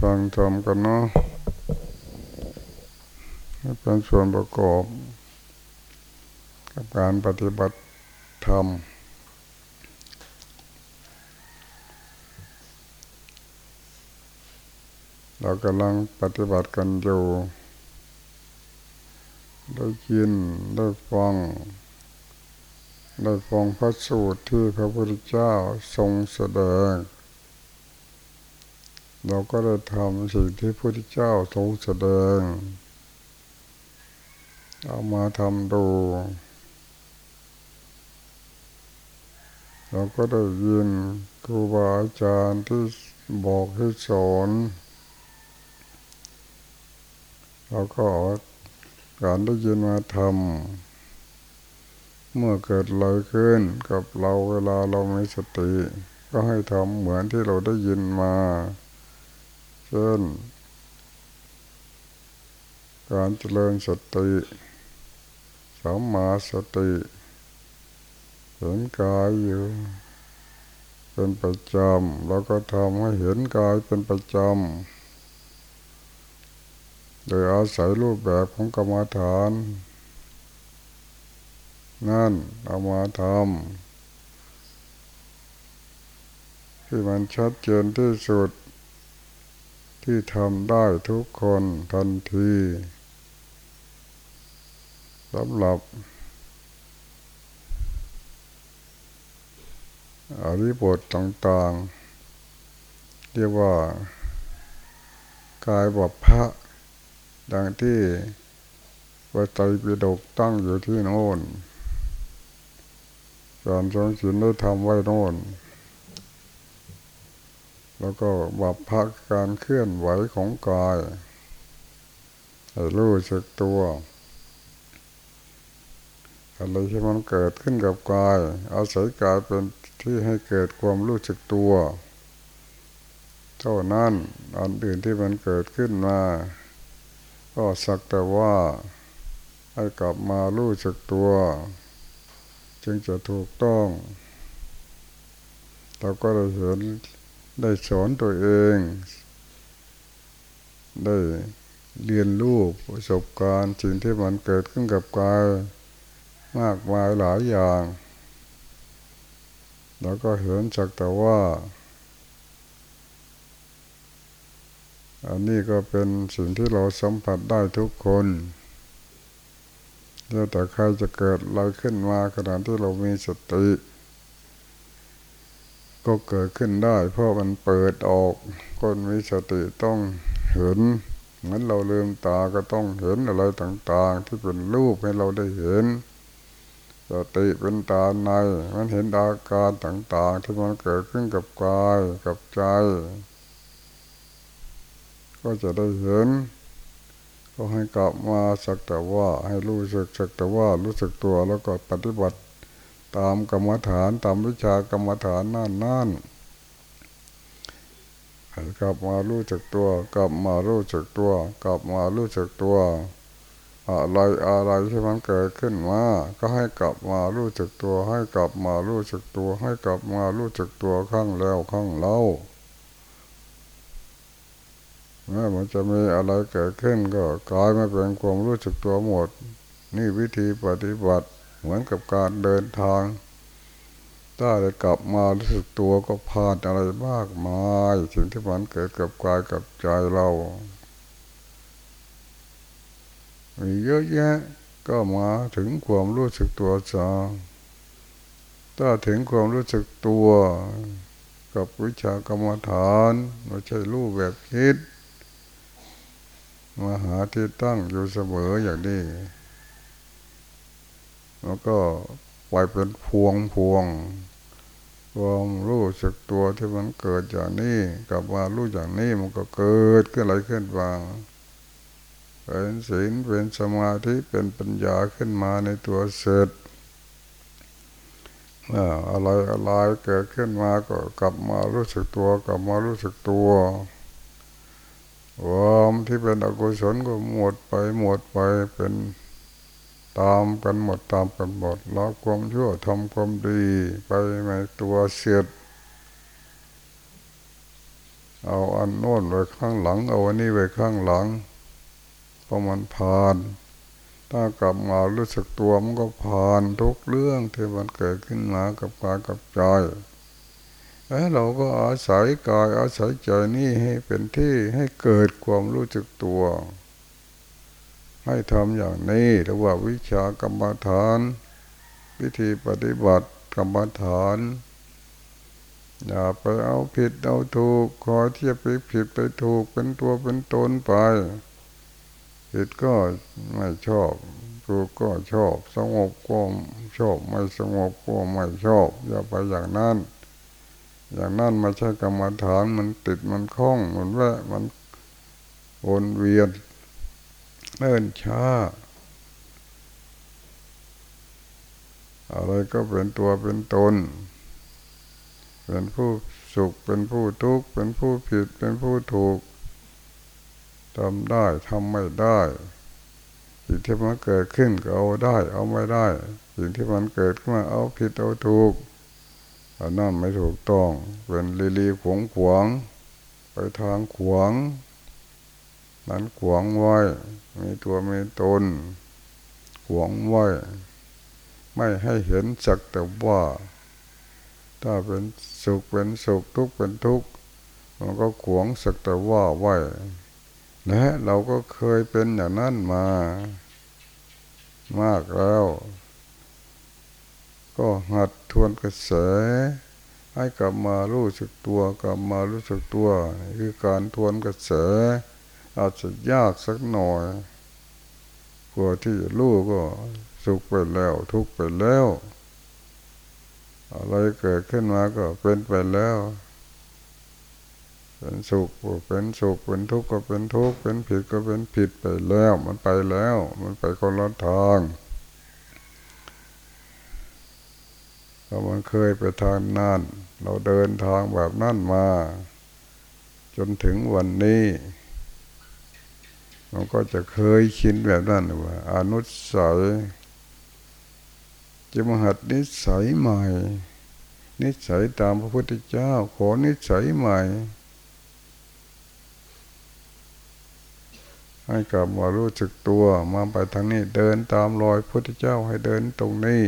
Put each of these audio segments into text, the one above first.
ฟังธรรมกันเนาะเป็นส่วนประกอบ กับการปฏิบัติธรรมเรากำลังปฏิบัติกันอยู่ ได้ยิน ได้ฟัง ได้ฟังพระสูตรที่พระพุทธเจ้าทรงแสดง เราก็ได้ทำสิ่งที่พระพุทธเจ้าทรงแสดง เอามาทำดู เราก็ได้ยินครูบาอาจารย์ที่บอกให้สอนเราก็การได้ยินมาทำเมื่อเกิดอะไรขึ้นกับเราเวลาเราไม่สติ ก็ให้ทำเหมือนที่เราได้ยินมา เช่นการเจริญสติสัมมาสติเห็นกายอยู่เป็นประจำแล้วก็ทำให้เห็นกายเป็นประจำโดยอาศัยรูปแบบของกรรมฐาน นั่นเอามาทำที่มันชัดเจนที่สุด ที่ทำได้ทุกคนทันทีสำหรับอริบทต่างๆ เรียกว่ากายบพระดังที่วัตรปิดกตั้งอยู่ที่โน่นสอนทรงศิลได้ทำไว้โน่น แล้วก็บับพักการเคลื่อนไหวของกายให้รู้สึกตัวอะไรที่มันเกิดขึ้นกับกาย อาศัยกายเป็นที่ให้เกิดความรู้สึกตัวเท่านั้นอันอื่นที่มันเกิดขึ้นมา ก็สักแต่ว่าให้กลับมารู้สึกตัว จึงจะถูกต้อง เราก็ได้เห็น ได้สอนตัวเอง ได้เรียนรู้ประสบการณ์สิ่งที่มันเกิดขึ้นกับกายมากมายหลายอย่าง แล้วก็เห็นจากแต่ว่า อันนี้ก็เป็นสิ่งที่เราสัมผัสได้ทุกคนแล้วแต่ใครจะเกิดอะไรขึ้นมาขณะที่เรามีสติ ก็เกิดขึ้นได้ เพราะมันเปิดออก คนมีสติต้องเห็นเหมือนเราลืมตาก็ต้องเห็นอะไรต่าง ๆ ที่เป็นรูปให้เราได้เห็นสติเป็นตาใน มันเห็นอาการต่าง ๆ ที่มันเกิดขึ้นกับกายกับใจ ก็จะได้เห็น ก็ให้กลับมาสักแต่ว่าให้รู้สึกสักแต่ว่ารู้สึกตัวแล้วก็ปฏิบัติ ตามกรรมฐานตามวิชากรรมฐานนั่นนั่นกลับมารู้จักตัว กลับมารู้จักตัว กลับมารู้จักตัว อะไรอะไรที่มันเกิดขึ้นมาก็ให้กลับมารู้จักตัว ให้กลับมารู้จักตัว ให้กลับมารู้จักตัวข้างแล้วข้างเล่าแม้มันจะมีอะไรเกิดขึ้นก็กลายมาเป็นความรู้จักตัวหมด นี่วิธีปฏิบัติ เหมือนกับการเดินทาง ถ้าได้กลับมารู้สึกตัวก็ผ่านอะไรมากมายสิ่งที่มันเกิดกับกายกับใจเรามีเยอะแยะก็มาถึงความรู้สึกตัวซะถ้าถึงความรู้สึกตัว กับวิชากรรมฐานไม่ใช่รู้แบบคิดมาหาที่ตั้งอยู่เสมออย่างนี้ แล้วก็ปล่อยเป็นพวงพวงความรู้สึกตัวที่มันเกิดอย่างนี้กับว่ารู้อย่างนี้มันก็เกิดขึ้นอะไรขึ้นบางเป็นศีลเป็นสมาธิเป็นปัญญาขึ้นมาในตัวเสร็จอะไรอะไรเกิดขึ้นมาก็กลับมารู้สึกตัวกลับมารู้สึกตัวความที่เป็นอกุศลก็หมดไปหมดไปเป็น ตามกันหมดตามกันหมดละความชั่วทำความดี ไปในตัวเสียดเอาอันโน้นไว้ข้างหลัง เอาอันนี้ไว้ข้างหลังพอมันผ่าน ถ้ากลับมารู้สึกตัวมันก็ผ่านทุกเรื่องที่มันเกิดขึ้นมากับกายกับใจแล้วเราก็อาศัยกายอาศัยใจนี่ให้เป็นที่ให้เกิดความรู้สึกตัว ให้ทำอย่างนี้เรียกว่าวิชากรรมฐาน วิธีปฏิบัติกรรมฐาน อย่าไปเอาผิดเอาถูกคอยเทียบไปผิดไปถูกเป็นตัวเป็นตนไปผิดก็ไม่ชอบถูกก็ชอบ สงบก็ชอบไม่สงบก็ไม่ชอบ อย่าไปอย่างนั้น อย่างนั้นไม่ใช่กรรมฐานมันติดมันคล้องมันแวะมันวนเวียน เอินช้า อะไรก็เป็นตัวเป็นตน เป็นผู้สุข เป็นผู้ทุกข์ เป็นผู้ผิด เป็นผู้ถูกทำได้ทำไม่ได้สิ่งที่มันเกิดขึ้นก็เอาได้ เอาไม่ได้ สิ่งที่มันเกิดขึ้นมาเอาผิดเอาถูกอันนั้นไม่ถูกต้อง เป็นลีลีขวงขวงไปทางขวง นั้นขวงไว้มีตัวมีตนขวงไว้ไม่ให้เห็นสักแต่ว่า ถ้าเป็นสุขเป็นสุขทุกข์เป็นทุกข์มันก็ขวงสักแต่ว่าไว้และเราก็เคยเป็นอย่างนั้นมา มากแล้ว ก็หัดทวนกระแส ให้กลับมารู้สึกตัว กลับมารู้สึกตัว คือการทวนกระแส อาจจะยากสักหน่อยกลัวที่จะรู้ก็สุขไปแล้ว ทุกไปแล้ว อะไรเกิดขึ้นมาก็เป็นไปแล้วเป็นสุขก็เป็นสุขเป็นทุกข์ก็เป็นทุกข์เป็นผิดก็เป็นผิดไปแล้ว มันไปแล้ว มันไปคนละทางเรามันเคยไปทางนั่นเราเดินทางแบบนั่นมา จนถึงวันนี้ มันก็จะเคยชินแบบนั้นว่า อนุสัยจะมหัดนิสัยใหม่ นิสัยตามพระพุทธเจ้า ขอนิสัยใหม่ ให้กลับมารู้สึกตัวมาไปทางนี้เดินตามรอยพระพุทธเจ้าให้เดินตรงนี้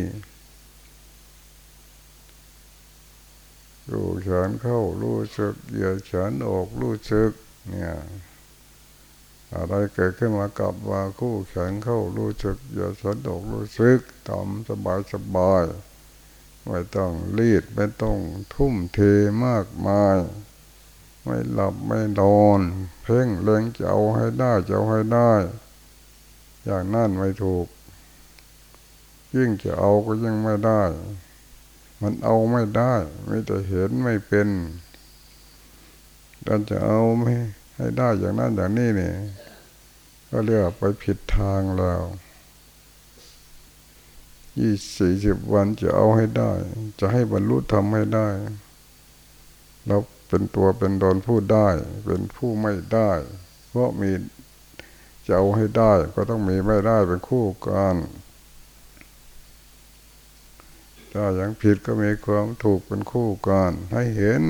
รู้แขนเข้ารู้สึกเหยียดแขนออกรู้สึกเนี่ย อะไรเกิดขึ้นมากับมาคู่แขนเข้ารู้สึกเหยียดแขนอกรู้สึกทำสบายสบายไม่ต้องรีดไม่ต้องทุ่มเทมากมาย ไม่หลับไม่นอน เพ่งเล็งจะเอาให้ได้จะเอาให้ได้ อย่างนั้นไม่ถูก ยิ่งจะเอาก็ยิ่งไม่ได้ มันเอาไม่ได้ ไม่แต่เห็นไม่เป็นดันจะเอาไม่ ให้ได้อย่างนั้นอย่างนี้นี่ก็เรียกไปผิดทางแล้วยี่สี่สิบวันจะเอาให้ได้ จะให้บรรลุทำให้ได้เราเป็นตัวเป็นตนพูดได้ เป็นผู้ไม่ได้ เพราะมีจะเอาให้ได้ ก็ต้องมีไม่ได้เป็นคู่กันถ้าอย่างผิดก็มีความถูกเป็นคู่กันให้เห็น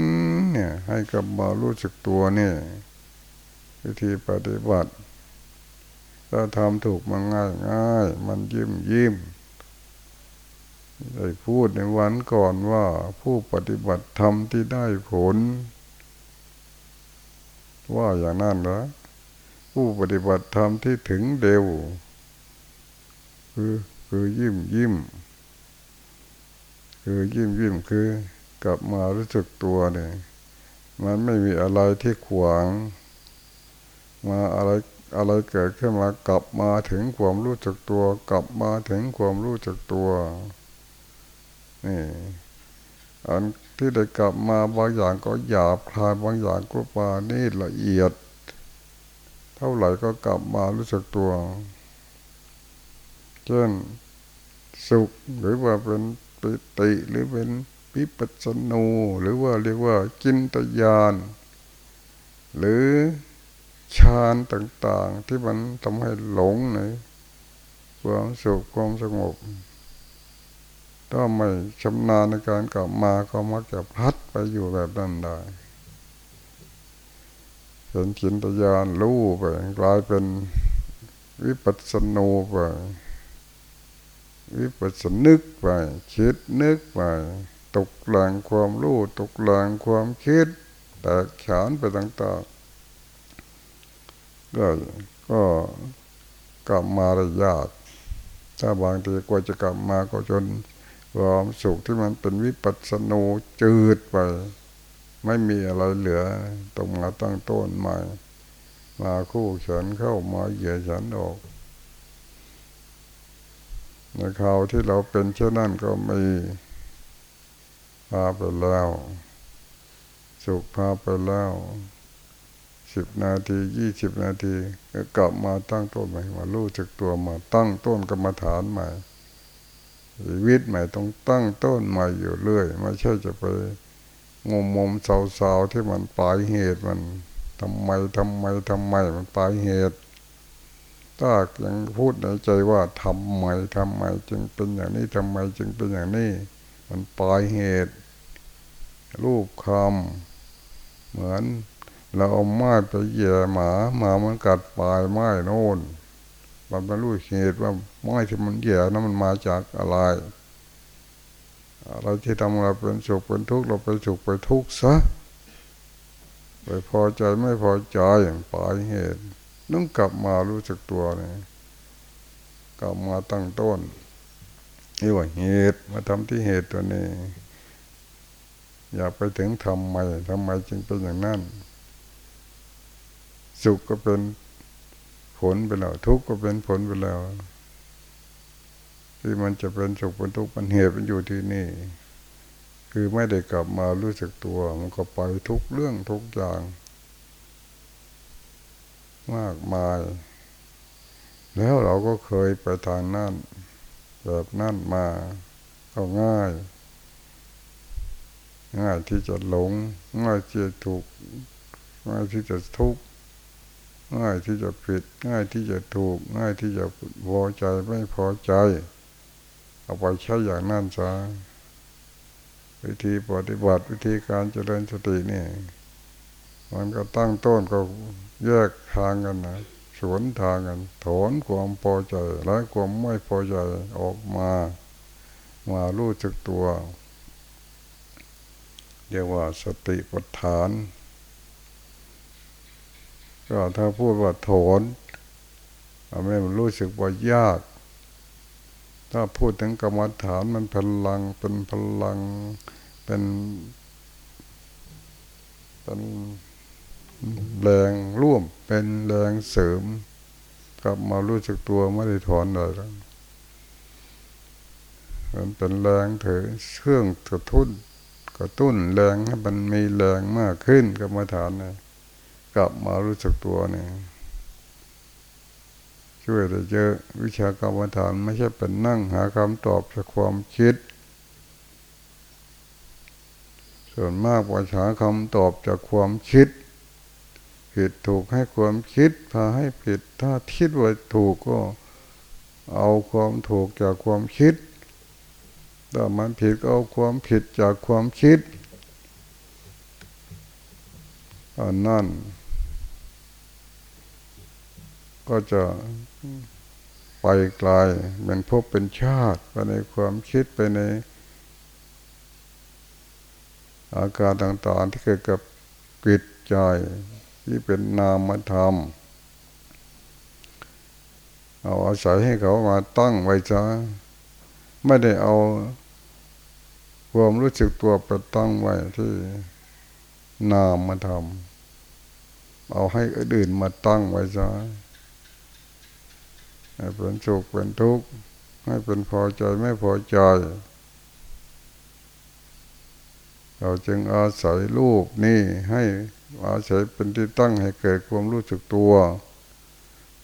เนี่ย ให้กับมารู้สึกตัวเนี่ย วิธีปฏิบัติถ้าทำถูกมันง่ายง่ายมันยิ้มยิ้มได้พูดในวันก่อนว่าผู้ปฏิบัติทำที่ได้ผล ว่าอย่างนั้นเหรอผู้ปฏิบัติธรรมที่ถึงเร็วคือคือยิ้มยิ้มคือยิ้มยิ้มคือกลับมารู้สึกตัวเนี่ยมันไม่มีอะไรที่ขวาง มาอะไรอะไรเกิดขึ้นมากลับมาถึงความรู้จักตัว กลับมาถึงความรู้จักตัวนี่อันที่ได้กลับมาบางอย่างก็หยาบคลายบางอย่างก็ปานี่ละเอียด เท่าไหร่ก็กลับมารู้จักตัวเช่นสุขหรือว่าเป็นปิติหรือเป็นปิปัสนูหรือว่าเรียกว่าจินตยาน หรือานต่าง ๆ ที่มันทำให้หลงในความสุขความสงบ ถ้าไม่ชำนาญในการกลับมาก็มักจะพัดไปอยู่แบบนั้นได้เป็นจินตยานรู้ไปกลายเป็นวิปัสสนูไปวิปัสสนึกไป คิดนึกไป ตกหลังความรู้ ตกหลังความคิด แตกฉานไปต่างๆ ก็ก็กลับมาได้ยาก ถ้าบางทีกว่าจะกลับมาก็จนความสุขที่มันเป็นวิปัสสนูจืดไป ไม่มีอะไรเหลือต้องมาตั้งต้นใหม่ มาคู่ฉันเข้ามาเหยียฉันออกในคราวที่เราเป็นเช่นนั้นก็มีพาไปแล้ว สุขพาไปแล้ว สิบนาทียี่สิบนาทีก็กลับมาตั้งต้นใหม่มารู้จักตัวมาตั้งต้นกรรมฐานใหม่ชีวิตใหม่ต้องตั้งต้นใหม่อยู่เรื่อยไม่ใช่จะไปงมงมเสาๆที่มันปลายเหตุมันทำไมทำไมทำไมมันปลายเหตุถ้ายังพูดในใจว่าทำไมทำไมจึงเป็นอย่างนี้ทำไมจึงเป็นอย่างนี้ มันปลายเหตุ รูปคำเหมือน เราเอาไม้ไปแย่หมาหมามันกัดปลายไม้โน่นมันไม่รู้เหตุว่าไม้ที่มันแย่นั้นมันมาจากอะไร เราที่ทำเราเป็นสุขเป็นทุกข์เราไปสุขไปทุกข์ซะไปพอใจไม่พอใจปลายเหตุต้องกลับมารู้จักตัวนี่กลับมาตั้งต้นนี่ว่าเหตุมาทำที่เหตุตัวนี้ อย่าไปถึงทำไมทำไมจึงเป็นอย่างนั้น สุขก็เป็นผลไปแล้ว ทุกข์ก็เป็นผลไปแล้ว ที่มันจะเป็นสุขเป็นทุกข์มันเหตุมันอยู่ที่นี่ คือไม่ได้กลับมารู้สึกตัว มันก็ไปทุกเรื่องทุกอย่าง มากมาย แล้วเราก็เคยไปทางนั่นแบบนั่นมาก็ง่าย ง่ายที่จะหลง ง่ายที่จะถูกง่ายที่จะทุกข์ ง่ายที่จะผิด ง่ายที่จะถูก ง่ายที่จะพอใจไม่พอใจ เอาไปใช้อย่างนั่นซะวิธีปฏิบัติวิธีการเจริญสตินี่ มันก็ตั้งต้นก็แยกทางกันนะสวนทางกันถอนความพอใจและความไม่พอใจออกมา มารู้จักตัวเรียกว่าสติปัฏฐาน ก็ถ้าพูดว่าถอนทำให้มันรู้สึกว่ายาก ถ้าพูดถึงกรรมฐานมันพลังเป็นพลังเป็นเป็นแรงร่วมเป็นแรงเสริมกลับมารู้จักตัวไม่ได้ถอนเลยมันเป็นแรงเถอเครื่องกระตุ้นกระตุ้นแรงให้มันมีแรงมากขึ้นกับมฐานเนี่ย กลับมารู้จักตัวเนี่ยช่วยได้เยอะวิชากรรมฐานไม่ใช่เป็นนั่งหาคำตอบจากความคิด ส่วนมากวิชาคำตอบจากความคิด ผิดถูกให้ความคิดพาให้ผิดถ้าคิดว่าถูกก็เอาความถูกจากความคิดถ้ามันผิดก็เอาความผิดจากความคิดอันนั่น ก็จะไปไกลเป็นพบเป็นชาติไปในความคิดไปใน อาการต่างๆที่เกิดกับกิจใจที่เป็นนามธรรม เอาอาศัยให้เขามาตั้งไว้จ้าไม่ได้เอาความรู้สึกตัวไปตั้งไว้ที่นามธรรมเอาให้อื่นมาตั้งไว้จ้า ให้เป็นสุขเป็นทุกข์ให้เป็นพอใจไม่พอใจ เราจึงอาศัยรูปนี่ให้อาศัยเป็นที่ตั้งให้เกิดความรู้สึกตัว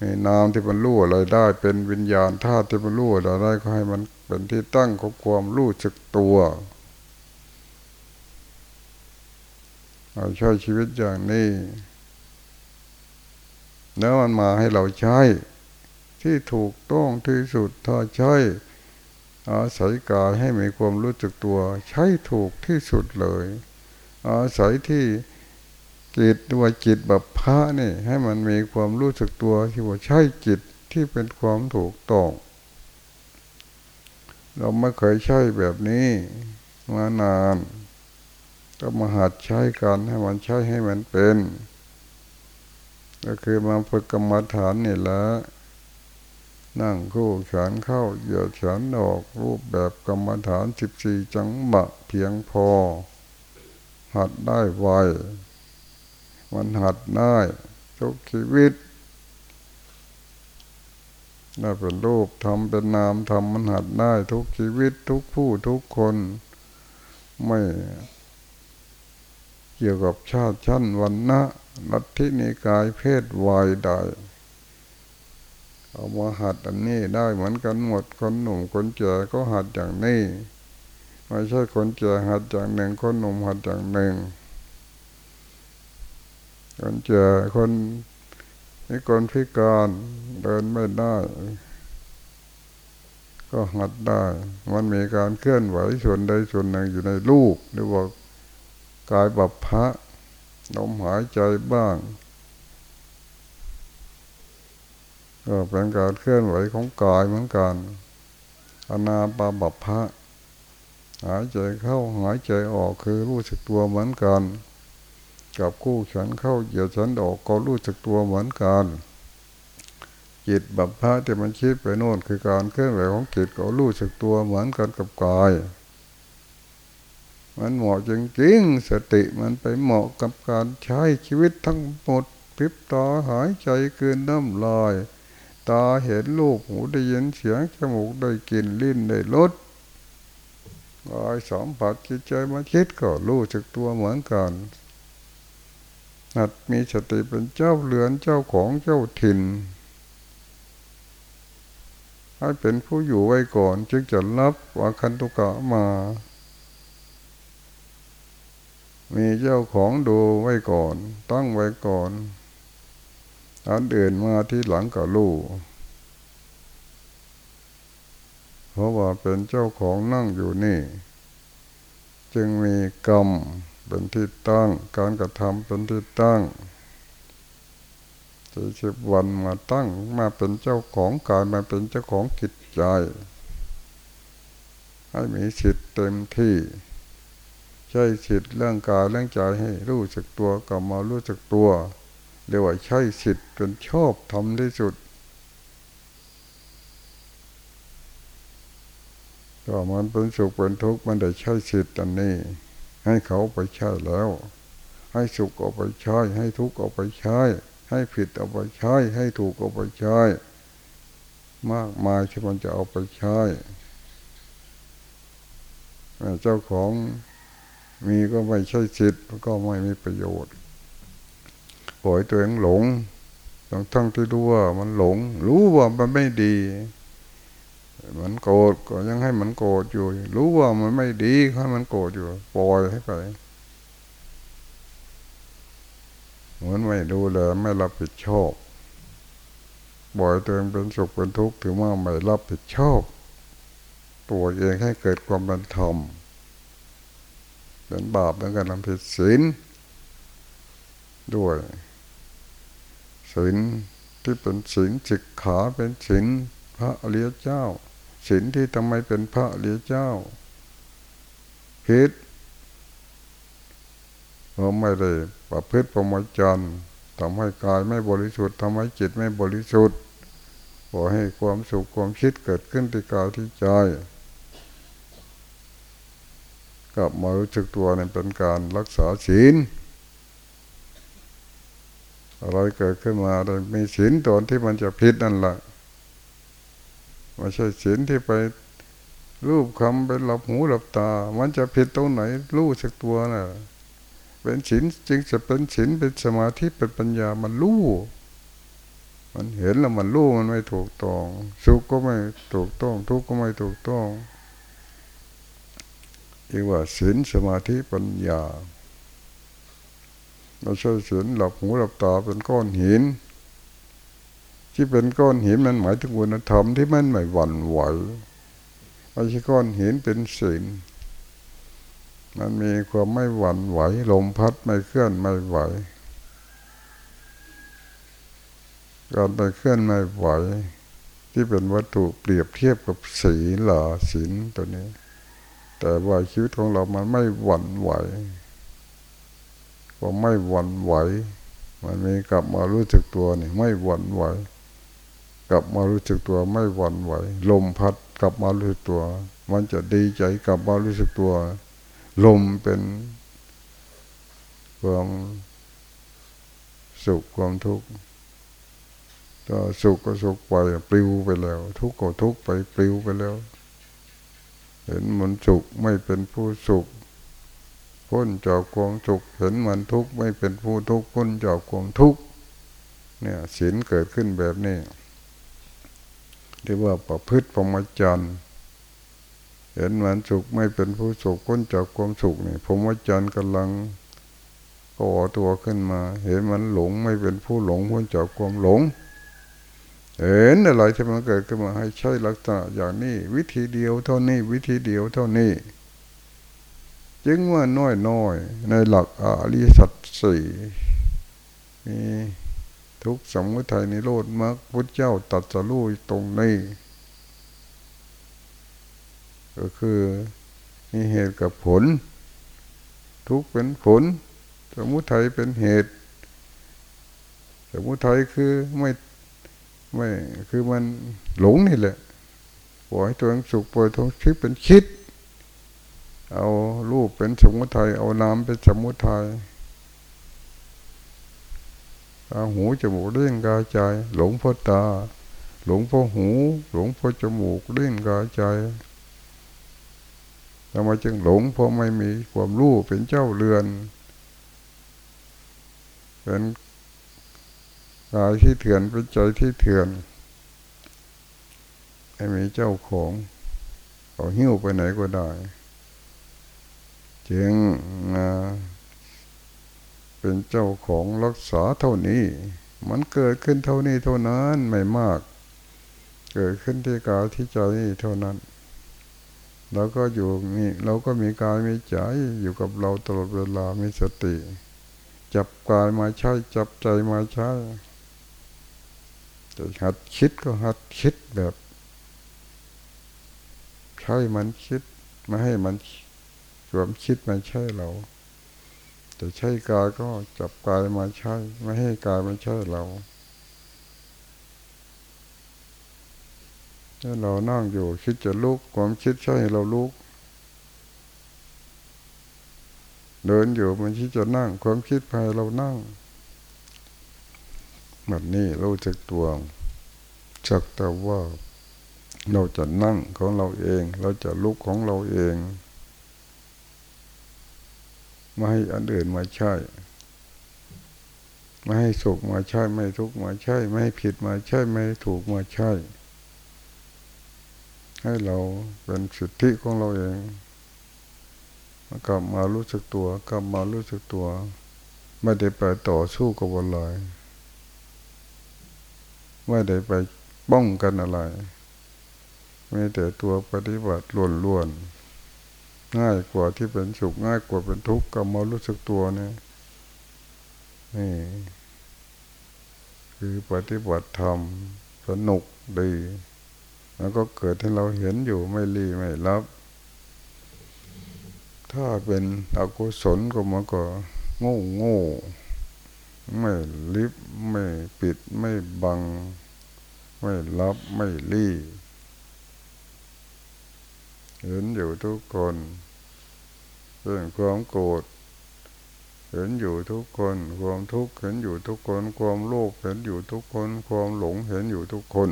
มีนามที่มันรู้อะไรได้ เป็นวิญญาณธาตุที่มันรู้อะไรได้ก็ให้มันเป็นที่ตั้งของความรู้สึกตัวเราใช้ชีวิตอย่างนี้ แล้วมันมาให้เราใช้ ที่ถูกต้องที่สุดถ้าใช้อาศัยกายให้มีความรู้สึกตัว ใช้ถูกที่สุดเลย อาศัยที่จิตตัวจิตแบบพระนี่ ให้มันมีความรู้สึกตัวที่ว่าใช่จิตที่เป็นความถูกต้อง เราไม่เคยใช่แบบนี้มานานก็มาหัดใช้กันให้มันใช้ให้มันเป็น ก็คือมาฝึกกรรมฐานนี่แหละ นั่งคู่ฉานเข้าเหยียดฉานออกรูปแบบกรรมฐานสิบสี่จังหวะเพียงพอ หัดได้ไวมันหัดได้ทุกชีวิตน่าเป็นรูปทำเป็นนามทำมันหัดได้ทุกชีวิตทุกผู้ทุกคน ไม่เกี่ยวกับชาติชั้นวันนะลัทธินิกายเพศวัยใด เอามาหัดอันนี้ได้เหมือนกันหมดคนหนุ่มคนแก่ก็หัดอย่างนี้ไม่ใช่คนแก่หัดอย่างหนึ่ง คนหนุ่มหัดอย่างหนึ่ง คนแก่คนนี่คนพิการเดินไม่ได้ ก็หัดได้ มันมีการเคลื่อนไหวส่วนใดส่วนหนึ่งอยู่ในลูกหรือว่ากายบัพพะลมหายใจบ้าง ก็เป็นการเคลื่อนไหวของกายเหมือนกันอนาปาบัพพะหายใจเข้าหายใจออกคือรู้สึกตัวเหมือนกัน กับคู่ฉันเข้าเหยียดฉันออกก็รู้สึกตัวเหมือนกัน จิตบัพพะที่มันคิดไปโน่นคือการเคลื่อนไหวของจิตก็รู้สึกตัวเหมือนกันกับกาย มันเหมาะจริงๆสติมันไปเหมาะกับการใช้ชีวิตทั้งหมดพิบตาหายใจเกินน้ำลาย ตาเห็นรูปหูได้ยินเสียงจมูกได้กลิ่นลิ้นได้รสกายสมผัสจิตใจมาคิดก็รู้จักตัวเหมือนกันหัดมีสติเป็นเจ้าเรือนเจ้าของเจ้าถิ่นให้เป็นผู้อยู่ไว้ก่อนจึงจะรับว่าคันตุกะมา มีเจ้าของดูไว้ก่อน ตั้งไว้ก่อน อันเดินมาที่หลังกับลูกเพราะว่าเป็นเจ้าของนั่งอยู่นี่ จึงมีกรรมเป็นที่ตั้ง การกระทำเป็นที่ตั้งจะสิบวันมาตั้งมาเป็นเจ้าของกายมาเป็นเจ้าของจิตใจ ให้มีสิทธิ์เต็มที่ ใช้สิทธิ์เรื่องกายเรื่องใจให้รู้จักตัวกลับมารู้จักตัว เรียกว่าใช่สิทธิ์เป็นชอบทำที่สุดก็มันเป็นสุขเป็นทุกข์มันได้ใช่สิทธิ์อันนี้ ให้เขาไปใช้แล้ว ให้สุขเอาไปใช้ ให้ทุกข์เอาไปใช้ ให้ผิดเอาไปใช้ ให้ถูกเอาไปใช้ มากมายที่มันจะเอาไปใช้เจ้าของมีก็ไม่ใช่สิทธิ์ก็ไม่มีประโยชน์ ปล่อยตัวเองหลงทั้งทั้งที่รู้ว่ามันหลง รู้ว่ามันไม่ดี มันโกรธก็ยังให้มันโกรธอยู่ รู้ว่ามันไม่ดีให้มันโกรธอยู่ ปล่อยให้ไปเหมือนไม่ดูแลไม่รับผิดชอบบ่อยตัวเองเป็นสุขเป็นทุกข์ถือว่าไม่รับผิดชอบ ตัวเองให้เกิดความเป็นธรรมเป็นบาปเป็นการทำผิดศีลด้วย ศีลที่เป็นศีลจิกขาเป็นศีลพระอริยเจ้าศีลที่ทำไมเป็นพระอริยเจ้าคิดเราไม่ได้ประพฤติประมจันทำให้กายไม่บริสุทธิ์ทำให้จิตไม่บริสุทธิ์ขอให้ความสุขความคิดเกิดขึ้นที่กายที่ใจกลับมารู้จักตัวนี่เป็นการรักษาศีล อะไรเกิดขึ้นมาแต่มีศีลตนที่มันจะผิดนั่นแหละไม่ใช่ศีลที่ไปรูปคำเป็นหลับหูหลับตา มันจะผิดตรงไหน รู้สักตัวนะ่ะ เป็นศีลจึงจะเป็นศีลเป็นสมาธิเป็นปัญญามันรู้มันเห็นแล้วมันรู้มันไม่ถูกต้องสุขก็ไม่ถูกต้อง ทุกข์ก็ไม่ถูกต้องเรียกว่าศีลสมาธิปัญญา เราใช่ศีลหลับหูหลับตาเป็นก้อนหิน ที่เป็นก้อนหินมันหมายถึงวุฒิธรรมที่มันไม่หวั่นไหวไม่ใช่ก้อนหินเป็นศีลมันมีความไม่หวั่นไหวลมพัดไม่เคลื่อนไม่ไหวการไปเคลื่อนไม่ไหว ที่เป็นวัตถุเปรียบเทียบกับศีลหล่อศีลตัวนี้ แต่ว่าชีวิตของเรามันไม่หวั่นไหว พอไม่หวั่นไหว มันมีกลับมารู้สึกตัวนี่ไม่หวั่นไหว กลับมารู้สึกตัวไม่หวั่นไหว ลมพัดกลับมารู้สึกตัว มันจะดีใจกลับมารู้สึกตัว ลมเป็นความสุขความทุกข์ถ้าสุขก็สุขไปปลิวไปแล้ว ทุกข์ก็ทุกข์ไปปลิวไปแล้ว เห็นมันสุขไม่เป็นผู้สุข พ้นจากความสุขเห็นมันทุกข์ไม่เป็นผู้ทุกข์พ้นจากความทุกข์เนี่ยศีลเกิดขึ้นแบบนี้เรียกว่าประพฤติพรหมจรรย์เห็นมันสุขไม่เป็นผู้สุขพ้นจากความสุขนี่พรหมจรรย์กำลังก่อตัวขึ้นมา เห็นมันหลงไม่เป็นผู้หลงพ้นจากความหลง เห็นอะไรที่มันเกิดขึ้นมาให้ใช้ลักษณะอย่างนี้ วิธีเดียวเท่านี้ วิธีเดียวเท่านี้ จึงว่าน้อยน้อยในหลักอริสัตสี่มีทุกสมุทัยนิโรธมรรคพุทธเจ้าตัดสรู้ตรงนี้ก็คือมีเหตุกับผล ทุกเป็นผล สมุทัยเป็นเหตุ สมุทัยคือไม่ไม่คือมันหลงนี่แหละปล่อยตัวเองสุขปล่อยตัวคิดเป็นคิด เอารูปเป็นสมุทัยเอานามเป็นสมุทัยตาหูจมูกเล่นกายใจ หลงพราะตา หลงพราะหู หลงพราะจมูกเล่นกายใจทำไมจึงหลงเพราะไม่มีความรู้เป็นเจ้าเรือน เป็นกายที่เถื่อนเป็นใจที่เถื่อนไม่มีเจ้าของเขาหิ้วไปไหนก็ได้ จึงเป็นเจ้าของรักษาเท่านี้ มันเกิดขึ้นเท่านี้เท่านั้นไม่มาก เกิดขึ้นที่กายที่ใจเท่านั้นเราก็อยู่นี่เราก็มีกายมีใจอยู่กับเราตลอดเวลามีสติ จับกายมาใช้จับใจมาใช้จะหัดคิดก็หัดคิดแบบ ใช้มันคิดไม่ให้มัน รวามคิดมาใช้เราจะใช้กายก็จับกายมาใช้ ไม่ให้กายมาใช้เราถ้าเรานั่งอยู่คิดจะลุกความคิดใช่เราลุก เดินอยู่มันคิดจะนั่ง ความคิดภายเรานั่งแบบนี้เราจะตัวจักแต่ว่าเราจะนั่งของเราเอง เราจะลุกของเราเอง ไม่ให้อันอื่นมาใช่ไม่ให้สุขมาใช่ไม่ทุกข์มาใช่ไม่ให้ผิดมาใช่ไม่ถูกมาใช่ ให้เราเป็นสิทธิของเราเองกลับมารู้สึกตัวกลับมารู้สึกตัว ไม่ได้ไปต่อสู้กับอะไรไม่ได้ไปป้องกันอะไรไม่แต่ตัวปฏิบัติล้วนๆ ง่ายกว่าที่เป็นสุขง่ายกว่าเป็นทุกข์กลับมารู้สึกตัวเนี่ยนี่ คือปฏิบัติธรรมสนุกดี แล้วก็เกิดให้เราเห็นอยู่ไม่รีไม่รับ ถ้าเป็นอกุศลก็มันก็โง่โง่ไม่ลิบไม่ปิดไม่บัง ไม่รับไม่รีเห็นอยู่ทุกคน เป็นความโกรธเห็นอยู่ทุกคน ความทุกข์เห็นอยู่ทุกคน ความโลภเห็นอยู่ทุกคน ความหลงเห็นอยู่ทุกคน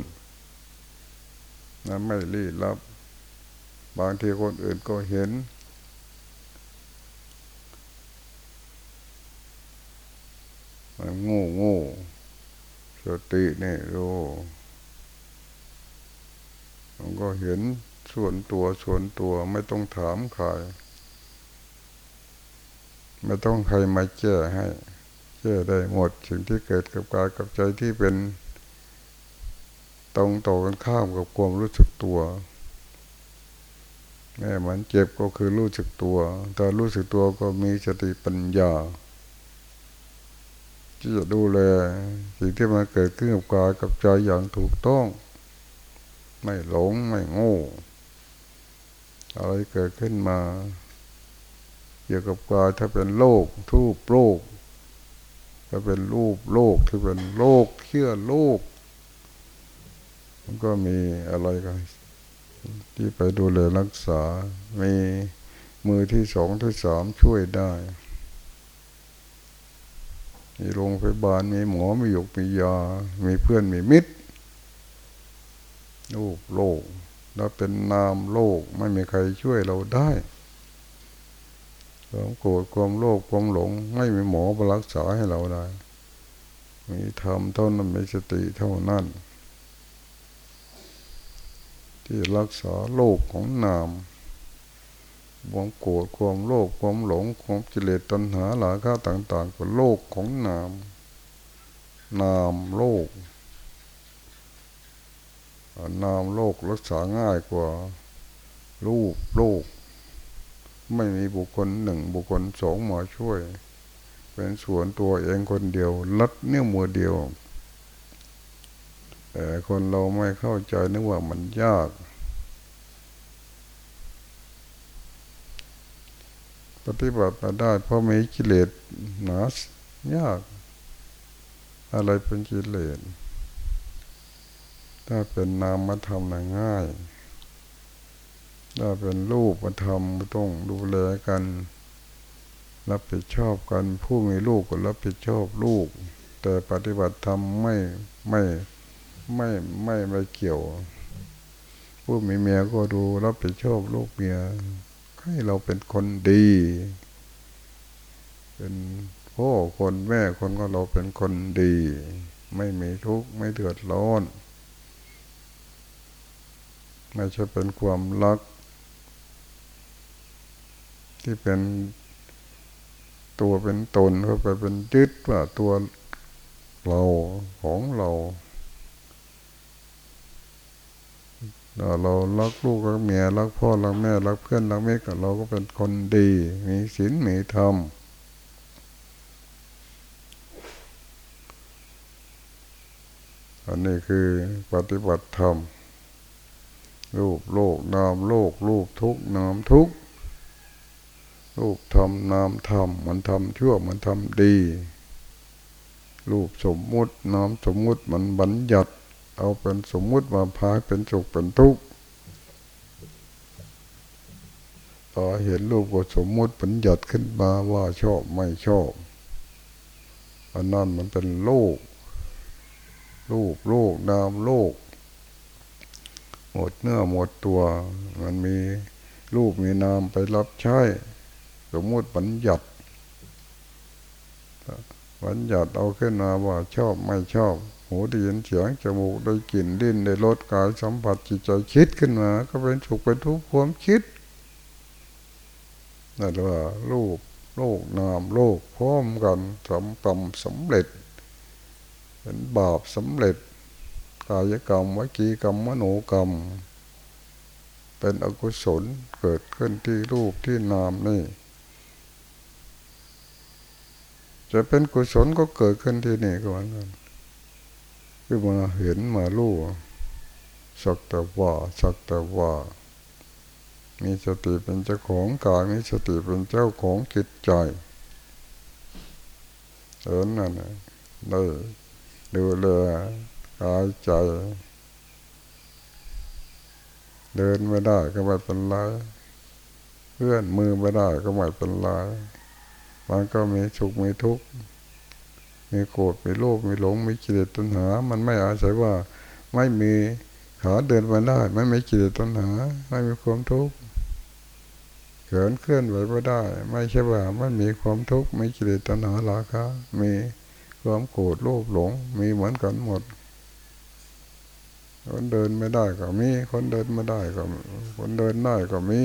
นั้นไม่รีรับ บางทีคนอื่นก็เห็น มันง่โง่สตินี่รู้มันก็เห็นส่วนตัวส่วนตัวไม่ต้องถามใคร ไม่ต้องใครมาแก้ให้แก้ได้หมดสิ่งที่เกิดกับกายกับใจที่เป็นตรงต่อกันข้ามกับความรู้สึกตัวแม่มันเจ็บก็คือรู้สึกตัวแต่รู้สึกตัวก็มีสติปัญญาที่จะดูแลสิ่งที่มันเกิดขึ้นกับกายกับใจอย่างถูกต้อง ไม่หลงไม่โง่อะไรเกิดขึ้นมา กี่ยวกับกายถ้าเป็นโลกทูบโลกถ้าเป็นรูปโลกที่เป็นโลกเชื่อโลก มันก็มีอะไรกันที่ไปดูแลรักษา มีมือที่สองที่สามช่วยได้ มีโรงพยาบาล มีหมอ มีหยกมียา มีเพื่อน มีมิตรรูปโลกเราเป็นนามโลก ไม่มีใครช่วยเราได้ ความโกรธความโลภความหลง ไม่มีหมอมารักษาให้เราได้ มีธรรมเท่านั้นมีสติเท่านั้น ที่รักษาโลกของนามความโกรธความโลภความหลงความกิเลสตัณหาหลาค่าต่างๆก็โลกของนาม นามโลก นามโลกรักษาง่ายกว่ารูปโลก ไม่มีบุคคลหนึ่งบุคคลสองหมาช่วย เป็นส่วนตัวเองคนเดียวลัดเนื้อมือเดียว แต่คนเราไม่เข้าใจนึกว่ามันยาก ปฏิบัติมาได้เพราะมีกิเลสหนายาก อะไรเป็นกิเลสถ้าเป็นนามธรรมนะง่าย ถ้าเป็นรูปธรรมต้องดูแลกัน รับผิดชอบกัน ผู้มีลูกก็รับผิดชอบลูก แต่ปฏิบัติธรรมไม่ไม่ไม่ไม่ไม่เกี่ยว ผู้มีเมียก็ดูรับผิดชอบลูกเมียให้เราเป็นคนดี เป็นพ่อคนแม่คนก็เราเป็นคนดี ไม่มีทุกข์ไม่เดือดร้อนไม่ใช่เป็นความรัก ที่เป็นตัวเป็นตนเข้าไปเป็นยึดว่าตัวเราของเราเรารักลูกรักเมียรักพ่อรักแม่รักเพื่อนรักเมิตรเราก็เป็นคนดี มีศีลมีธรรมอันนี้คือปฏิบัติธรรมรูปโลกนามโลกรูปทุกนามทุก รูปทำนามทำมันทำชั่วมันทำดี รูปสมมุตินามสมมุติมันบัญญัติ เอาเป็นสมมุติมาพายเป็นสุขเป็นทุกข์พอเห็นรูปก็สมมุติบัญญัติขึ้นมาว่าชอบไม่ชอบอันนั้นมันเป็นโลก รูปโลกนามโลก หมดเนื้อหมดตัว มันมีรูปมีนามไปรับใช้ สมมติบัญญัติบัญญัติเอาขึ้นมาว่าชอบไม่ชอบ หูได้ยินเสียงจมูกได้กลิ่นดิ้นได้รสกายสัมผัสจิตใจคิดขึ้นมา ก็เป็นสุขเป็นทุกข์ความคิดนั่นว่ารูปโลกนามโลกพร้อมกันสำกรรมสำเร็จ เป็นบาปสำเร็จ กายกรรมวิจีกรรมมโนกรรม เป็นอกุศลเกิดขึ้นที่รูปที่นามนี่ จะเป็นกุศลก็เกิดขึ้นที่นี่ก็เหมือนกันคือมาเห็นมาลู่สักแต่ว่าสักแต่ว่า มีสติเป็นเจ้าของกายมีสติเป็นเจ้าของจิตใจเออนั่นเลยดูเลกายใจ เดินไม่ได้ก็ไม่เป็นไรเพื่อนมือไม่ได้ก็ไม่เป็นไร มันก็มีสุขมีทุกข์มีโกรธมีโลภมีหลงมีกิเลสตัณหา มันไม่อาศัยว่าไม่มีขาเดินมาได้ไม่มีกิเลสตัณหา ไม่มีความทุกข์เขินเคลื่อนไหวไม่ได้ ไม่ใช่ว่าไม่มีความทุกข์ไม่กิเลสตัณหาราคะมีความโกรธโลภหลง มีเหมือนกันหมด คนเดินไม่ได้ก็มี คนเดินไม่ได้ก็คนเดินได้ก็มี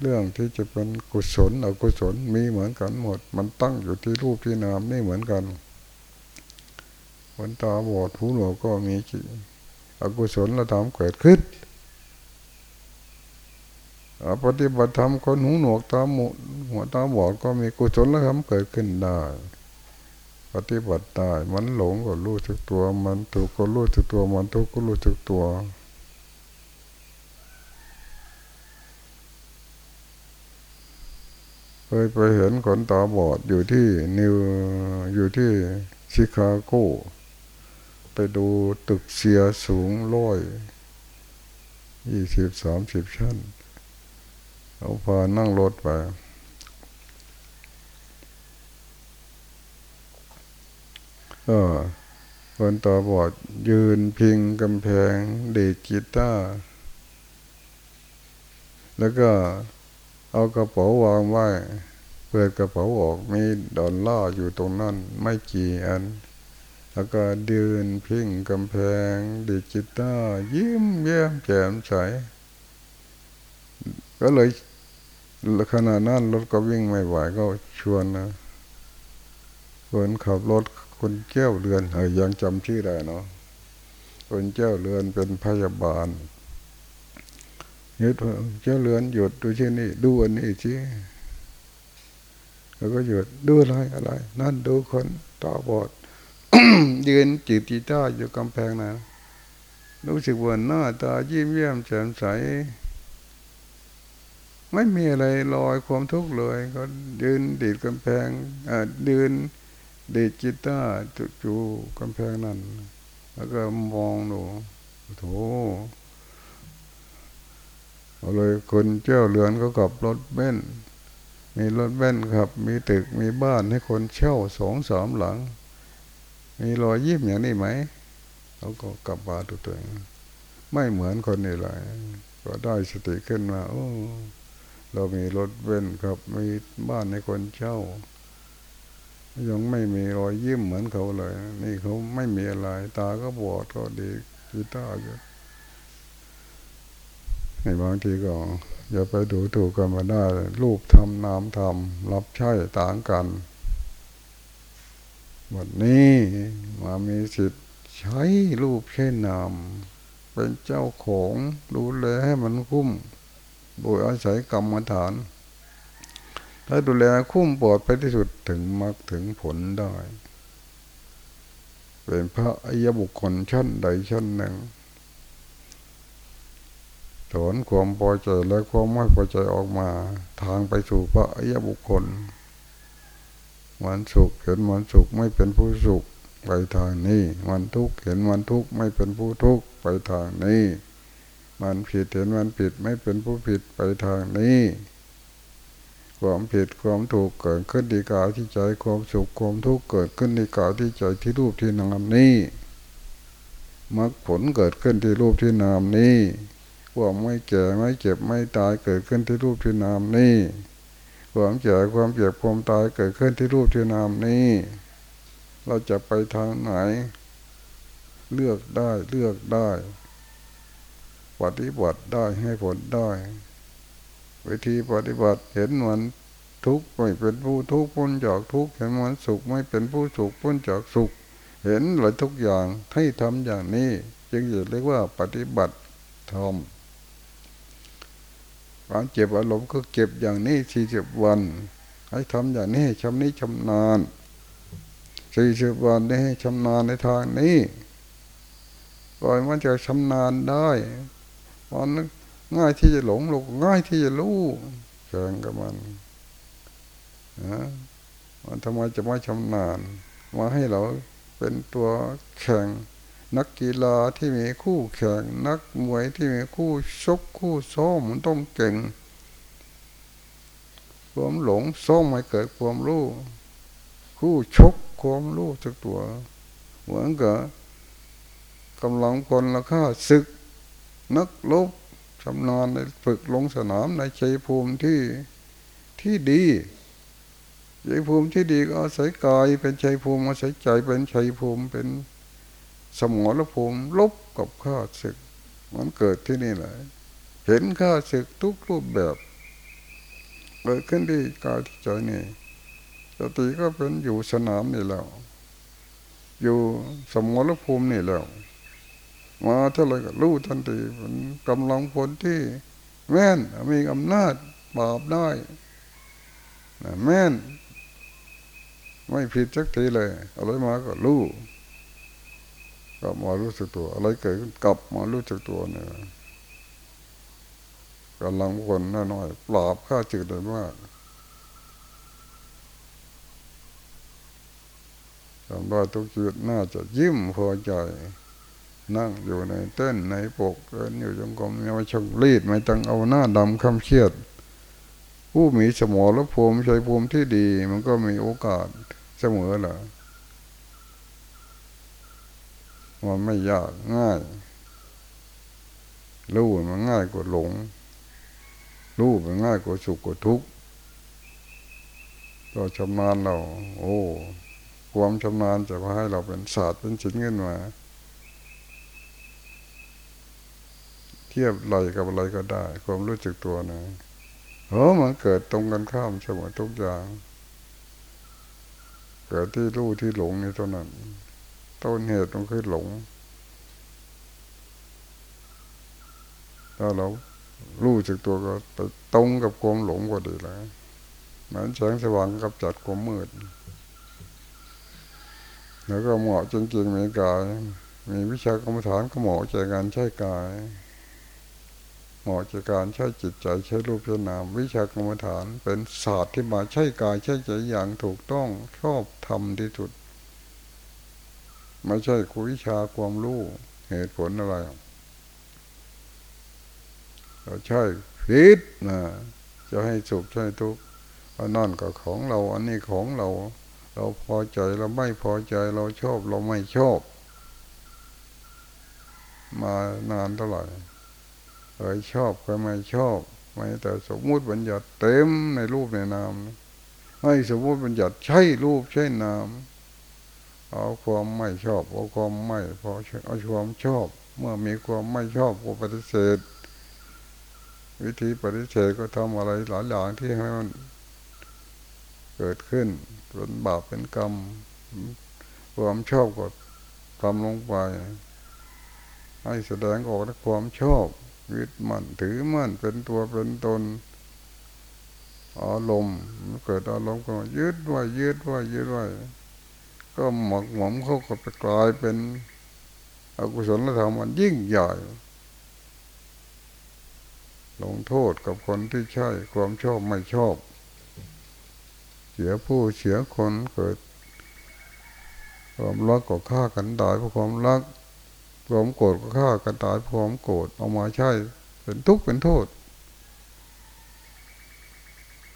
เรื่องที่จะเป็นกุศลอกุศลมีเหมือนกันหมด มันตั้งอยู่ที่รูปที่นามนี่เหมือนกันคนตาบอดหูหนวกก็มีอกุศลเราทำเกิดขึ้นปฏิบัติธรรมคนหูหนวกตาหมหัวตาบอดก็มีกุศลแล้วทำเกิดขึ้นได้ ปฏิบัติได้มันหลงก็รู้จักตัว มันถูกก็รู้จักตัว มันทุกข์ก็รู้จักตัว เคยไปเห็นคนตาบอดอยู่ที่นิวอยู่ที่ชิคาโก ไปดูตึกเสียสูงร้อยยี่สิบสามสิบชั้นเอาพานั่งรถไป เออคนตาบอดยืนพิงกำแพงเดีกีตาร์แล้วก็ เอากระเป๋าวางไว้เปิดกระเป๋าออกมีดอลลาร์อยู่ตรงนั้น ไม่กี่อัน แล้วก็เดินพิงกำแพงดีจิตายิ้มแย้มแจ่มใส ก็เลยขณะนั้นรถก็วิ่งไม่ไหวก็ชวนนะคนขับรถคนเจ้าเรือนเออยังจำชื่อได้เนาะคนเจ้าเรือนเป็นพยาบาล หยุดเจ้าเรือนหยุดดูที่นี่ดูอันนี้ชี้แล้วก็หยุดดูอะไรอะไร นั่นดูคนตาบอดยืนจิตติต้าอยู่กำแพงนะรู้สึกว่าหน้าตายิ้มแย้มแจ่มใส ไม่มีอะไรลอยความทุกข์เลย ก็ยืนดีดกำแพงอ่ายืนดีดกีตาร์จูกำแพงนั่น แล้วก็มองดูโถ เอาเลยคนเจ้าเรือนก็กับรถเบนมีรถเบนครับ มีตึกมีบ้านให้คนเช่าสองสามหลัง มีรอยยิ้มอย่างนี้ไหมเขาก็กลับมาตัวเองไม่เหมือนคนนี่เลยก็ได้สติขึ้นมา โอ้ เรามีรถเบนครับ มีบ้านให้คนเช่ายังไม่มีรอยยิ้มเหมือนเขาเลย นี่เขาไม่มีอะไร ตาก็บอดก็ดีกีตาร์อยู่ใน บางทีก็อย่าไปดูถูกกันมาได้ รูปทำนามทำรับใช้ต่างกันหมดนี้มามีสิทธิ์ใช้รูปใช้นาม เป็นเจ้าของดูแลให้มันคุ้ม โดยอาศัยกรรมฐาน ถ้าดูแลคุ้มปลอดไปที่สุดถึงมรรคถึงผลได้ เป็นพระอริยบุคคลชั้นใดชั้นหนึ่ง ถอนความพอใจและความไม่พอใจออกมา ทางไปสู่พระอริยบุคคลมันสุขเห็นมันสุขไม่เป็นผู้สุขไปทางนี้ มันทุกข์เห็นมันทุกข์ไม่เป็นผู้ทุกข์ไปทางนี้ มันผิดเห็นมันผิดไม่เป็นผู้ผิดไปทางนี้ ความผิดความถูกเกิดขึ้นดีกาที่ใจความสุขความทุกข์เกิดขึ้นดีกาที่ใจที่รูปที่นามนี้มรรคผลเกิดขึ้นที่รูปที่นามนี้ ความไม่แก่ไม่เจ็บไม่ตายเกิดขึ้นที่รูปที่นามนี้ความแก่ความเจ็บความตายเกิดขึ้นที่รูปที่นามนี้เราจะไปทางไหน เลือกได้เลือกได้ ปฏิบัติได้ให้ผลได้ วิธีปฏิบัติเห็นมันทุกข์ไม่เป็นผู้ทุกข์พ้นจากทุกข์เห็นมันสุขไม่เป็นผู้สุขพ้นจากสุข เห็นหลายทุกอย่างให้ทำอย่างนี้ จึงจะเรียกว่าปฏิบัติธรรม ความเจ็บอารมณ์ก็เก็บอย่างนี้สี่สิบวัน ให้ทำอย่างนี้ชำนี้ชำนาญสี่สิบวันได้ให้ชำนาญในทางนี้ก่อนมันจะชำนาญได้มันง่ายที่จะหลงหลงง่ายที่จะรู้แข่งกับมันนะมันทำไมจะไม่ชำนาญมาให้เราเป็นตัวแข่ง นักกีฬาที่มีคู่แข่งนักมวยที่มีคู่ชกคู่ซ้อมมันต้องเก่งความหลงซ้อมให้เกิดความรู้ คู่ชกความรู้จักตัวเหมือนกับกำลังคนละค่าศึก นักลบชำนาญในฝึกลงสนามในชัยภูมิที่ที่ดีชัยภูมิที่ดีก็อาศัยกายเป็นชัยภูมิอาศัยใจเป็นชัยภูมิเป็น สมรภูมิลบกับข้าศึก มันเกิดที่นี่แหละเห็นข้าศึกทุกรูปแบบ เกิดขึ้นที่กายที่ใจนี่สติก็เป็นอยู่สนามนี่แล้ว อยู่สมรภูมินี่แล้ว มาเท่าไรก็รู้ทันทีเป็นกำลังพลที่แม่นมีอำนาจบาปได้แม่น ไม่ผิดสักทีเลยอะไรมาก็รู้ กลับมารู้สึกตัว อะไรเกิดขึ้นกลับมารู้สึกตัวเนี่ยกำลังคนน้อยๆปราบข้าจืดเลยมากทำได้ทุกชีวิตน่าจะยิ้มพอใจ นั่งอยู่ในเต้นในปกเดินอยู่จงกรมไม่ชงรีดไม่ต้องเอาหน้าดำคำเครียด ผู้มีสมองและภูมิใจภูมิที่ดี มันก็มีโอกาสเสมอแหละ มันไม่ยากง่าย รู้มันง่ายกว่าหลง รู้มันง่ายกว่าสุขกว่าทุกข์ก็ชำนาญเรา โอ้ความชำนาญจะพาให้เราเป็นศาสตร์เป็นศิลป์ขึ้นมาเทียบอะไรกับอะไรก็ได้ ความรู้จักตัวนะเออมันเกิดตรงกันข้ามเสมอทุกอย่าง เกิดที่รู้ที่หลงในตัวนั้น ต้นเหตุมันคือหลง ถ้าเรารู้จักตัวก็ไปตรงกับความหลงพอดีแล้วเหมือนแสงสว่างกับจัดความมืด แล้วก็เหมาะจริงๆมีกาย มีวิชากรรมฐานก็เหมาะใจการใช้กาย เหมาะใจการใช้จิตใจใช้รูปใช้นาม วิชากรรมฐานเป็นศาสตร์ที่มาใช้กายใช้ใจอย่างถูกต้องชอบทำที่สุด ไม่ใช่คุวิชาความรู้เหตุผลอะไร เราใช่ผิดนะจะให้สุขใช่ทุกข์อันนั่นก็ของเรา อันนี้ของเรา เราพอใจเราไม่พอใจเราชอบเราไม่ชอบ มานานเท่าไหร่เคยชอบเคยไม่ชอบไม่แต่สมมุติบัญญัติเต็มในรูปในนามให้สมมุติบัญญัติใช่รูปใช่นาม เอาความไม่ชอบเอาความไม่พอเอาความชอบ เมื่อมีความไม่ชอบก็ปฏิเสธ วิธีปฏิเสธก็ทำอะไรหลายอย่างที่ให้มันเกิดขึ้นเป็นบาปเป็นกรรมความชอบก็ทำลงไป ให้แสดงออกในความชอบยึดมั่นถือมั่นเป็นตัวเป็นตนอารมณ์เกิดอารมณ์ก็ยึดไว้ยึดไว้ยึดไว้ ก็หมกหมมเขาก็ไปกลายเป็นอกุศลธรรมมันยิ่งใหญ่ลงโทษกับคนที่ใช่ความชอบไม่ชอบ เสียผู้เสียคนเกิด ความรักก็ฆ่ากันตายเพราะความรักความโกรธก็ฆ่ากันตายเพราะความโกรธเอามาใช้เป็นทุกข์เป็นโทษ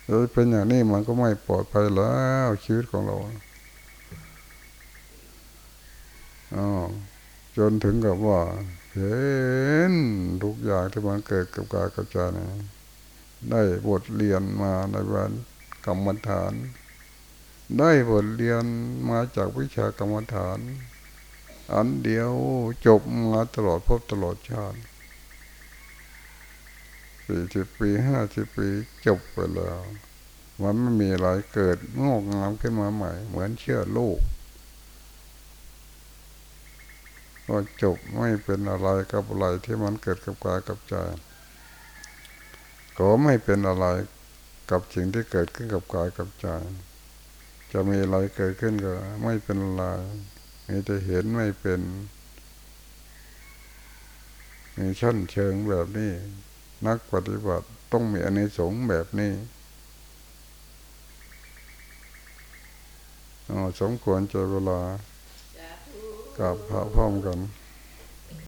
เลยเป็นอย่างนี้มันก็ไม่ปลอดภัยแล้วชีวิตของเรา อ๋อจนถึงกับว่า เห็นทุกอย่างที่มันเกิดกับกายกับใจนะได้บทเรียนมาในวันกรรมฐาน ได้บทเรียนมาจากวิชากรรมฐาน อันเดียวจบมาตลอดพบตลอดชาติสี่สิบปีห้าสิบปีจบไปแล้ว มันไม่มีอะไรเกิดงอกงามขึ้นมาใหม่ เหมือนเชื่อลูก ก็จบไม่เป็นอะไรกับอะไรที่มันเกิดกับกายกับใจก็ไม่เป็นอะไรกับสิ่งที่เกิดขึ้นกับกายกับใจ จะมีอะไรเกิดขึ้นก็ไม่เป็นอะไรมีแต่เห็นไม่เป็นมีชั้นเชิงแบบนี้ นักปฏิบัติต้องมีอนิสงส์แบบนี้อ๋อสมควรจะเวลา กับพระพร้อมกัน